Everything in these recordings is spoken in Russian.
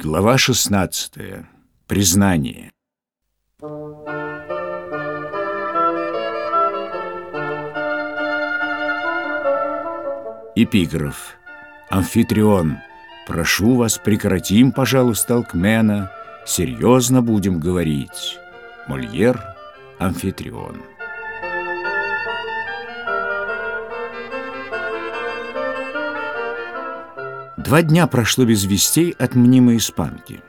Глава 16. Признание. Эпиграф. Амфитрион. Прошу вас, прекратим, пожалуйста, Алкмена. Серьезно будем говорить. Мольер. Амфитрион. Два дня прошло без вестей от мнимой испанки.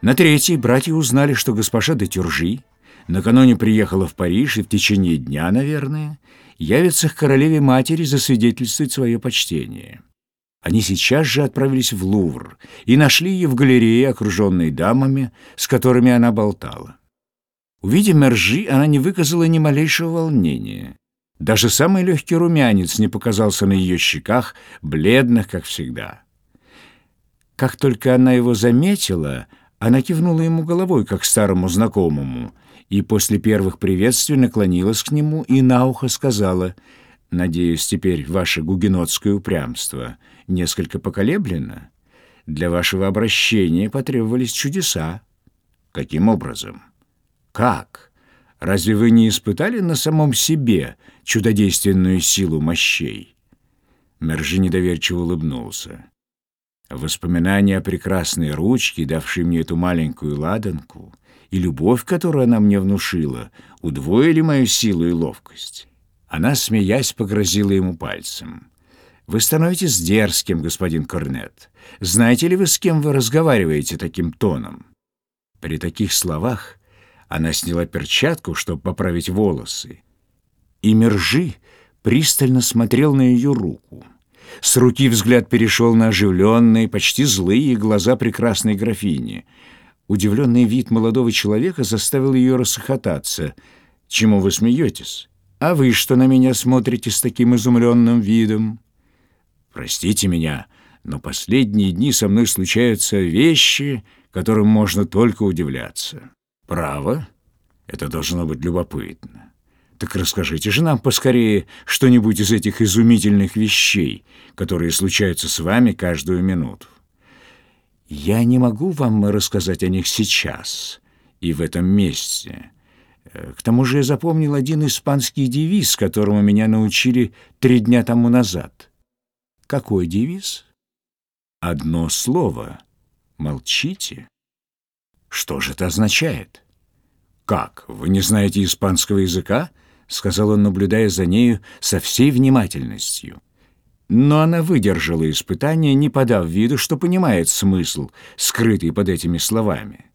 На третий братья узнали, что госпожа де Тюржи накануне приехала в Париж и в течение дня, наверное, явится к королеве-матери засвидетельствовать свое почтение. Они сейчас же отправились в Лувр и нашли ее в галерее, окруженной дамами, с которыми она болтала. Увидев Мержи, она не выказала ни малейшего волнения. Даже самый легкий румянец не показался на ее щеках, бледных, как всегда. Как только она его заметила, она кивнула ему головой, как старому знакомому, и после первых приветствий наклонилась к нему и на ухо сказала, «Надеюсь, теперь ваше гугенотское упрямство несколько поколеблено? Для вашего обращения потребовались чудеса». «Каким образом?» «Как? Разве вы не испытали на самом себе чудодейственную силу мощей?» Мержи недоверчиво улыбнулся. Воспоминания о прекрасной ручке, давшей мне эту маленькую ладанку, и любовь, которую она мне внушила, удвоили мою силу и ловкость. Она, смеясь, погрозила ему пальцем. «Вы становитесь дерзким, господин Корнет. Знаете ли вы, с кем вы разговариваете таким тоном?» При таких словах она сняла перчатку, чтобы поправить волосы, и Мержи пристально смотрел на ее руку. С руки взгляд перешел на оживленные, почти злые глаза прекрасной графини. Удивленный вид молодого человека заставил ее рассохотаться. «Чему вы смеетесь? А вы что на меня смотрите с таким изумленным видом?» «Простите меня, но последние дни со мной случаются вещи, которым можно только удивляться». «Право? Это должно быть любопытно. Так расскажите же нам поскорее что-нибудь из этих изумительных вещей, которые случаются с вами каждую минуту. Я не могу вам рассказать о них сейчас и в этом месте. Э, к тому же я запомнил один испанский девиз, которому меня научили три дня тому назад. Какой девиз? Одно слово. Молчите. Что же это означает? Как, вы не знаете испанского языка? — сказал он, наблюдая за нею со всей внимательностью. Но она выдержала испытание, не подав виду, что понимает смысл, скрытый под этими словами.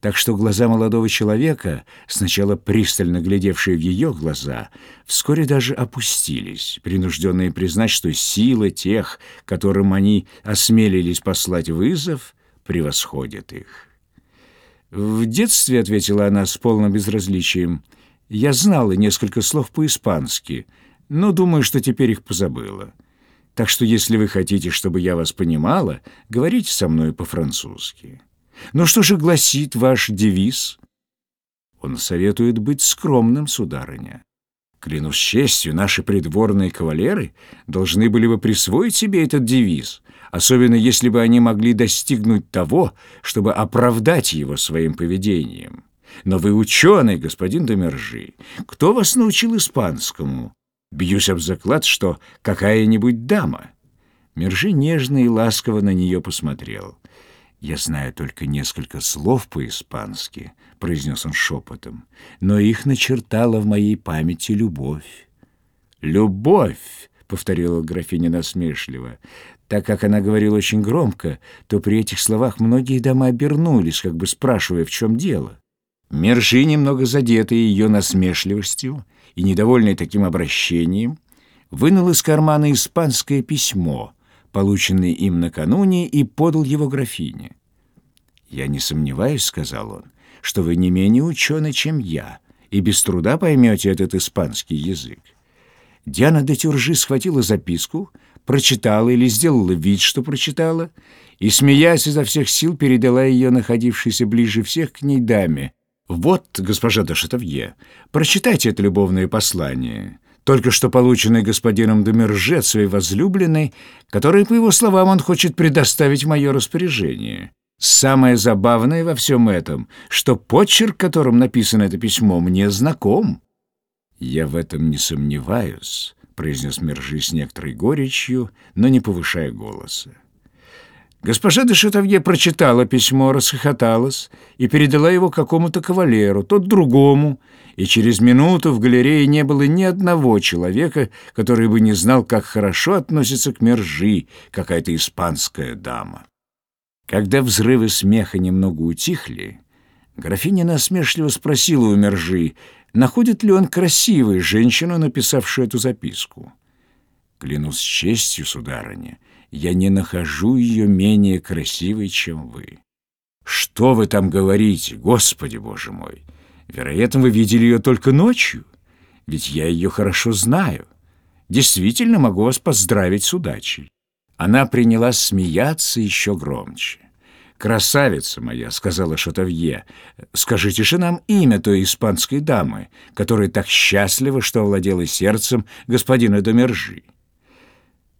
Так что глаза молодого человека, сначала пристально глядевшие в ее глаза, вскоре даже опустились, принужденные признать, что сила тех, которым они осмелились послать вызов, превосходит их. «В детстве», — ответила она с полным безразличием, — я знала несколько слов по-испански, но думаю, что теперь их позабыла. Так что если вы хотите, чтобы я вас понимала, говорите со мной по-французски. Но что же гласит ваш девиз? Он советует быть скромным, сударыня. Клянусь честью, наши придворные кавалеры должны были бы присвоить себе этот девиз, особенно если бы они могли достигнуть того, чтобы оправдать его своим поведением. Но вы ученый, господин Домержи. Кто вас научил испанскому? Бьюсь об заклад, что какая-нибудь дама». Мержи нежно и ласково на нее посмотрел. «Я знаю только несколько слов по-испански», — произнес он шепотом, «но их начертала в моей памяти любовь». «Любовь!» — повторила графиня насмешливо. Так как она говорила очень громко, то при этих словах многие дамы обернулись, как бы спрашивая, в чем дело. Мержи, немного задетый ее насмешливостью и недовольный таким обращением, вынул из кармана испанское письмо, полученное им накануне, и подал его графине. «Я не сомневаюсь», — сказал он, — «что вы не менее ученый, чем я, и без труда поймете этот испанский язык». Диана де Тюржи схватила записку, прочитала или сделала вид, что прочитала, и, смеясь изо всех сил, передала ее находившейся ближе всех к ней даме, «Вот, госпожа де Шатовье, прочитайте это любовное послание, только что полученное господином Демерже от своей возлюбленной, которое, по его словам, он хочет предоставить в мое распоряжение. Самое забавное во всем этом, что почерк, которым написано это письмо, мне знаком. «Я в этом не сомневаюсь», — произнес Мержи с некоторой горечью, но не повышая голоса. Госпожа де Шатовье прочитала письмо, расхохоталась и передала его какому-то кавалеру, тот другому, и через минуту в галерее не было ни одного человека, который бы не знал, как хорошо относится к Мержи какая-то испанская дама. Когда взрывы смеха немного утихли, графиня насмешливо спросила у Мержи, находит ли он красивой женщину, написавшую эту записку. «Клянусь честью, сударыня, я не нахожу ее менее красивой, чем вы». «Что вы там говорите, Господи Боже мой! Вероятно, вы видели ее только ночью, ведь я ее хорошо знаю. Действительно могу вас поздравить с удачей». Она принялась смеяться еще громче. «Красавица моя», — сказала Шатовье, — «скажите же нам имя той испанской дамы, которая так счастлива, что овладела сердцем господина Домержи».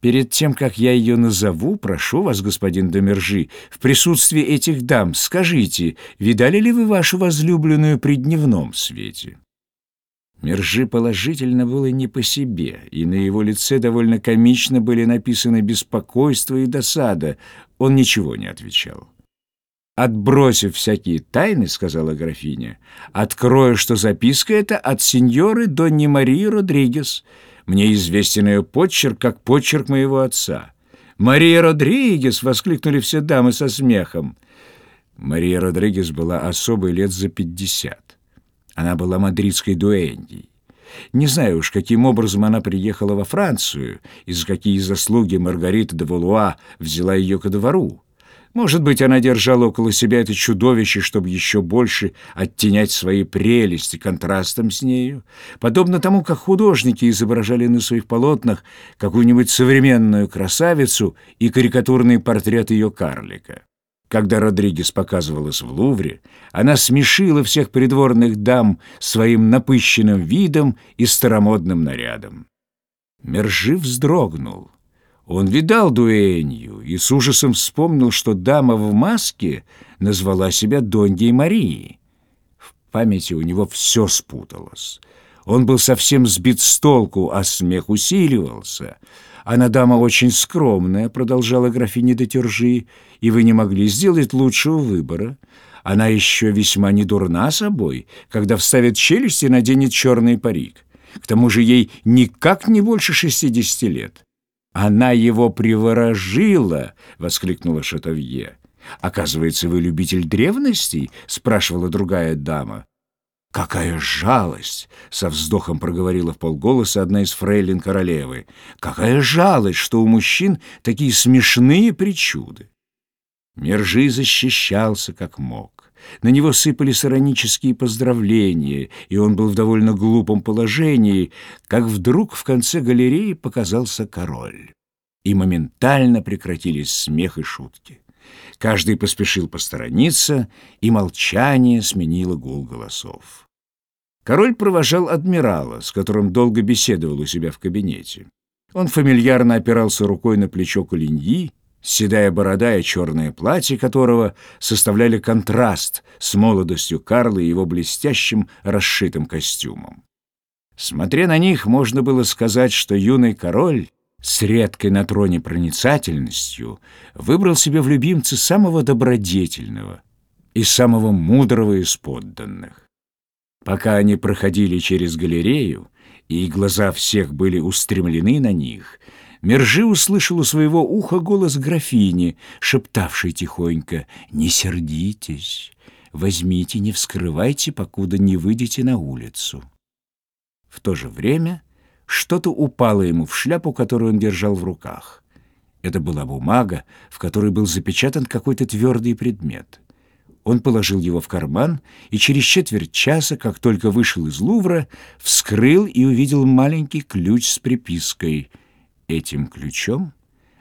«Перед тем, как я ее назову, прошу вас, господин Домержи, в присутствии этих дам скажите, видали ли вы вашу возлюбленную при дневном свете?» Мержи положительно было не по себе, и на его лице довольно комично были написаны беспокойство и досада. Он ничего не отвечал. «Отбросив всякие тайны, — сказала графиня, — открою, что записка эта от сеньоры Донни Марии Родригес. Мне известен ее почерк, как почерк моего отца». «Мария Родригес!» — воскликнули все дамы со смехом. Мария Родригес была особой лет за пятьдесят. Она была мадридской дуэньей. Не знаю уж, каким образом она приехала во Францию и за какие заслуги Маргарита де Валуа взяла ее ко двору. Может быть, она держала около себя это чудовище, чтобы еще больше оттенять свои прелести контрастом с нею, подобно тому, как художники изображали на своих полотнах какую-нибудь современную красавицу и карикатурный портрет ее карлика. Когда Родригес показывалась в Лувре, она смешила всех придворных дам своим напыщенным видом и старомодным нарядом. Мержи вздрогнул. Он видал дуэнью и с ужасом вспомнил, что дама в маске назвала себя Доньей Марии. В памяти у него все спуталось. Он был совсем сбит с толку, а смех усиливался — «Она дама очень скромная», — продолжала графиня де Тюржи, «и вы не могли сделать лучшего выбора. Она еще весьма не дурна собой, когда вставит челюсть и наденет черный парик. К тому же ей никак не больше шестидесяти лет». «Она его приворожила!» — воскликнула Шатовье. «Оказывается, вы любитель древностей?» — спрашивала другая дама. «Какая жалость!» — со вздохом проговорила в полголоса одна из фрейлин королевы. «Какая жалость, что у мужчин такие смешные причуды!» Мержи защищался как мог. На него сыпались иронические поздравления, и он был в довольно глупом положении, как вдруг в конце галереи показался король. И моментально прекратились смех и шутки. Каждый поспешил посторониться, и молчание сменило гул голосов. Король провожал адмирала, с которым долго беседовал у себя в кабинете. Он фамильярно опирался рукой на плечо Кулиньи, седая борода и черное платье которого составляли контраст с молодостью Карла и его блестящим расшитым костюмом. Смотря на них, можно было сказать, что юный король с редкой на троне проницательностью выбрал себе в любимце самого добродетельного и самого мудрого из подданных. Пока они проходили через галерею, и глаза всех были устремлены на них, Мержи услышал у своего уха голос графини, шептавшей тихонько «Не сердитесь, возьмите, не вскрывайте, покуда не выйдете на улицу». В то же время что-то упало ему в шляпу, которую он держал в руках. Это была бумага, в которой был запечатан какой-то твердый предмет. Он положил его в карман и через четверть часа, как только вышел из Лувра, вскрыл и увидел маленький ключ с припиской «Этим ключом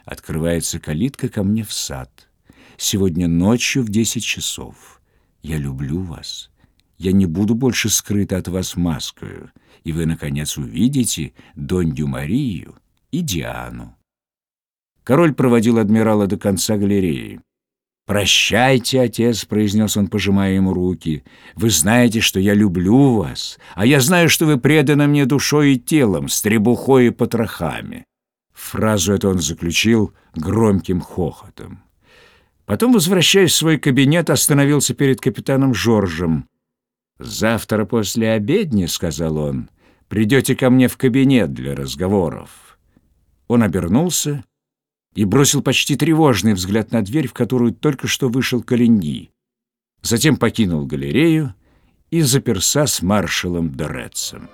открывается калитка ко мне в сад. Сегодня ночью в десять часов. Я люблю вас. Я не буду больше скрыта от вас маскою и вы, наконец, увидите Донью Марию и Диану. Король проводил адмирала до конца галереи. «Прощайте, отец», — произнес он, пожимая ему руки. «Вы знаете, что я люблю вас, а я знаю, что вы преданы мне душой и телом, с требухой и потрохами». Фразу эту он заключил громким хохотом. Потом, возвращаясь в свой кабинет, остановился перед капитаном Жоржем. «Завтра после обедни, — сказал он, — придете ко мне в кабинет для разговоров». Он обернулся и бросил почти тревожный взгляд на дверь, в которую только что вышел Калиньи. Затем покинул галерею и заперся с маршалом Дорецем.